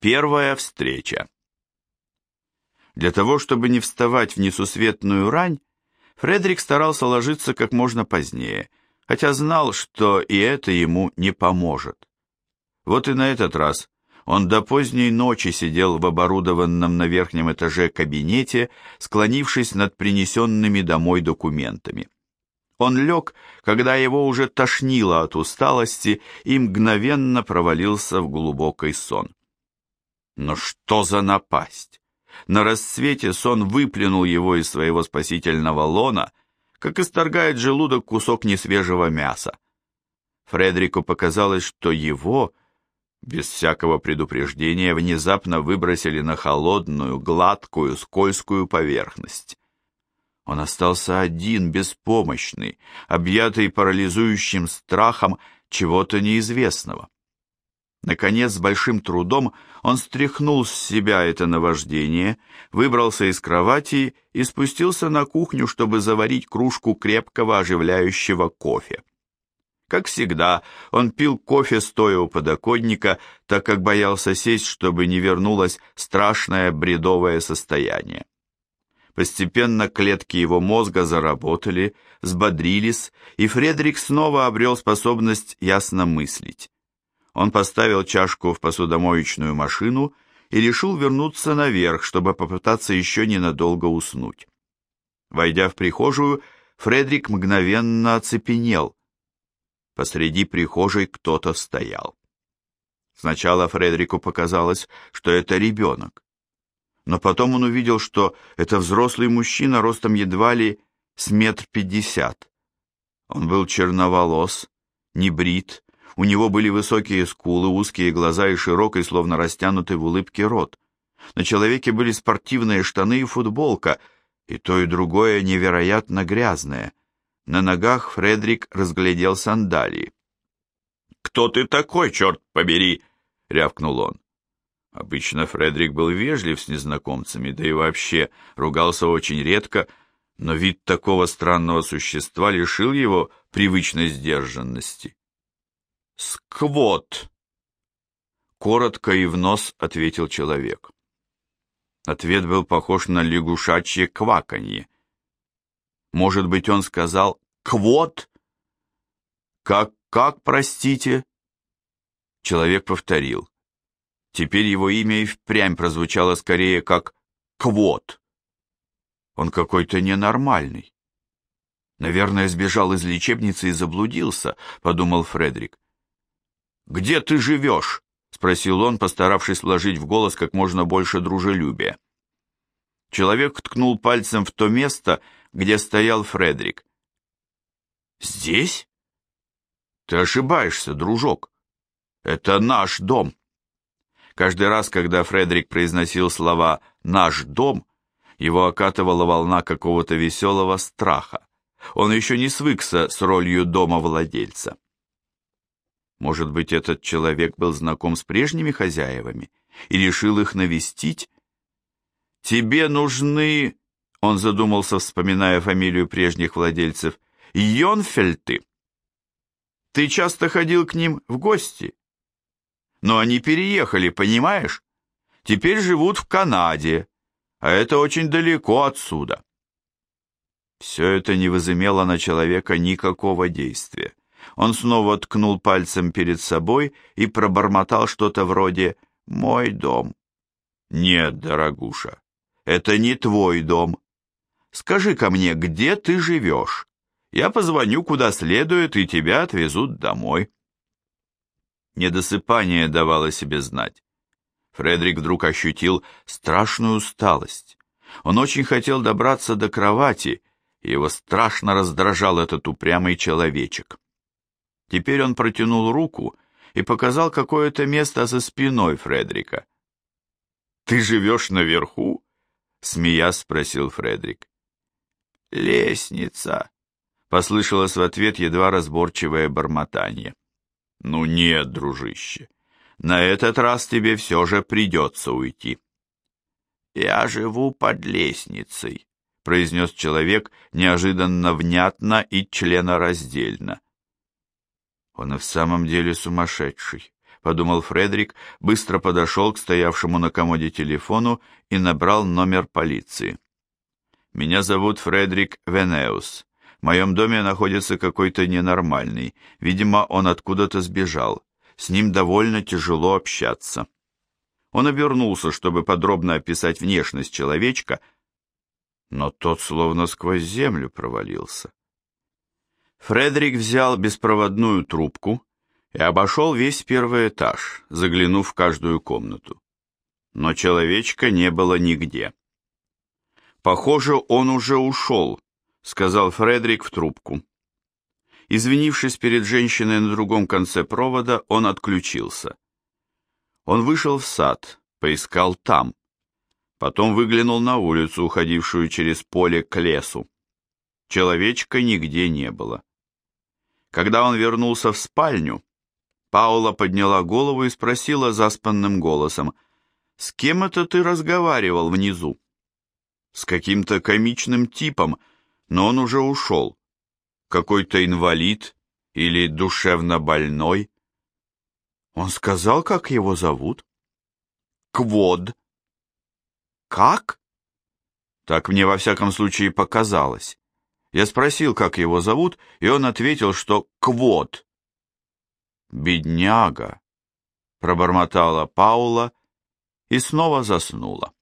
Первая встреча. Для того, чтобы не вставать в несусветную рань, Фредерик старался ложиться как можно позднее, хотя знал, что и это ему не поможет. Вот и на этот раз он до поздней ночи сидел в оборудованном на верхнем этаже кабинете, склонившись над принесенными домой документами. Он лег, когда его уже тошнило от усталости, и мгновенно провалился в глубокий сон. Но что за напасть? На рассвете сон выплюнул его из своего спасительного лона, как исторгает желудок кусок несвежего мяса. Фредерику показалось, что его, без всякого предупреждения, внезапно выбросили на холодную, гладкую, скользкую поверхность. Он остался один, беспомощный, объятый парализующим страхом чего-то неизвестного. Наконец, с большим трудом он стряхнул с себя это наваждение, выбрался из кровати и спустился на кухню, чтобы заварить кружку крепкого оживляющего кофе. Как всегда, он пил кофе стоя у подоконника, так как боялся сесть, чтобы не вернулось страшное бредовое состояние. Постепенно клетки его мозга заработали, взбодрились, и Фредерик снова обрел способность ясно мыслить. Он поставил чашку в посудомоечную машину и решил вернуться наверх, чтобы попытаться еще ненадолго уснуть. Войдя в прихожую, Фредерик мгновенно оцепенел. Посреди прихожей кто-то стоял. Сначала Фредерику показалось, что это ребенок. Но потом он увидел, что это взрослый мужчина ростом едва ли с метр пятьдесят. Он был черноволос, небрит, у него были высокие скулы, узкие глаза и широкий, словно растянутый в улыбке рот. На человеке были спортивные штаны и футболка, и то и другое невероятно грязное. На ногах Фредерик разглядел сандалии. «Кто ты такой, черт побери?» — рявкнул он. Обычно Фредерик был вежлив с незнакомцами, да и вообще ругался очень редко, но вид такого странного существа лишил его привычной сдержанности. «Сквот!» Коротко и в нос ответил человек. Ответ был похож на лягушачье кваканье. Может быть, он сказал «Квот?» «Как, как, простите?» Человек повторил. Теперь его имя и впрямь прозвучало скорее как «Квот». Он какой-то ненормальный. Наверное, сбежал из лечебницы и заблудился, подумал Фредерик. «Где ты живешь?» — спросил он, постаравшись вложить в голос как можно больше дружелюбия. Человек ткнул пальцем в то место, где стоял Фредерик. «Здесь?» «Ты ошибаешься, дружок. Это наш дом». Каждый раз, когда Фредерик произносил слова «наш дом», его окатывала волна какого-то веселого страха. Он еще не свыкся с ролью дома владельца. Может быть, этот человек был знаком с прежними хозяевами и решил их навестить? «Тебе нужны...» — он задумался, вспоминая фамилию прежних владельцев. «Йонфельты. Ты часто ходил к ним в гости? Но они переехали, понимаешь? Теперь живут в Канаде, а это очень далеко отсюда». Все это не возымело на человека никакого действия. Он снова ткнул пальцем перед собой и пробормотал что-то вроде «Мой дом». «Нет, дорогуша, это не твой дом. Скажи-ка мне, где ты живешь? Я позвоню куда следует, и тебя отвезут домой». Недосыпание давало себе знать. Фредерик вдруг ощутил страшную усталость. Он очень хотел добраться до кровати, и его страшно раздражал этот упрямый человечек. Теперь он протянул руку и показал какое-то место за спиной Фредрика. «Ты живешь наверху?» — смеясь спросил Фредрик. «Лестница», — послышалось в ответ едва разборчивое бормотание. «Ну нет, дружище, на этот раз тебе все же придется уйти». «Я живу под лестницей», — произнес человек неожиданно внятно и членораздельно. Он и в самом деле сумасшедший, подумал Фредерик, быстро подошел к стоявшему на комоде телефону и набрал номер полиции. «Меня зовут Фредерик Венеус. В моем доме находится какой-то ненормальный. Видимо, он откуда-то сбежал. С ним довольно тяжело общаться». Он обернулся, чтобы подробно описать внешность человечка, но тот словно сквозь землю провалился. Фредерик взял беспроводную трубку и обошел весь первый этаж, заглянув в каждую комнату. Но человечка не было нигде. «Похоже, он уже ушел», — сказал Фредерик в трубку. Извинившись перед женщиной на другом конце провода, он отключился. Он вышел в сад, поискал там. Потом выглянул на улицу, уходившую через поле к лесу. Человечка нигде не было. Когда он вернулся в спальню, Паула подняла голову и спросила заспанным голосом, «С кем это ты разговаривал внизу?» «С каким-то комичным типом, но он уже ушел. Какой-то инвалид или душевно больной?» «Он сказал, как его зовут?» «Квод». «Как?» Так мне во всяком случае показалось. Я спросил, как его зовут, и он ответил, что Квот. «Бедняга!» — пробормотала Паула и снова заснула.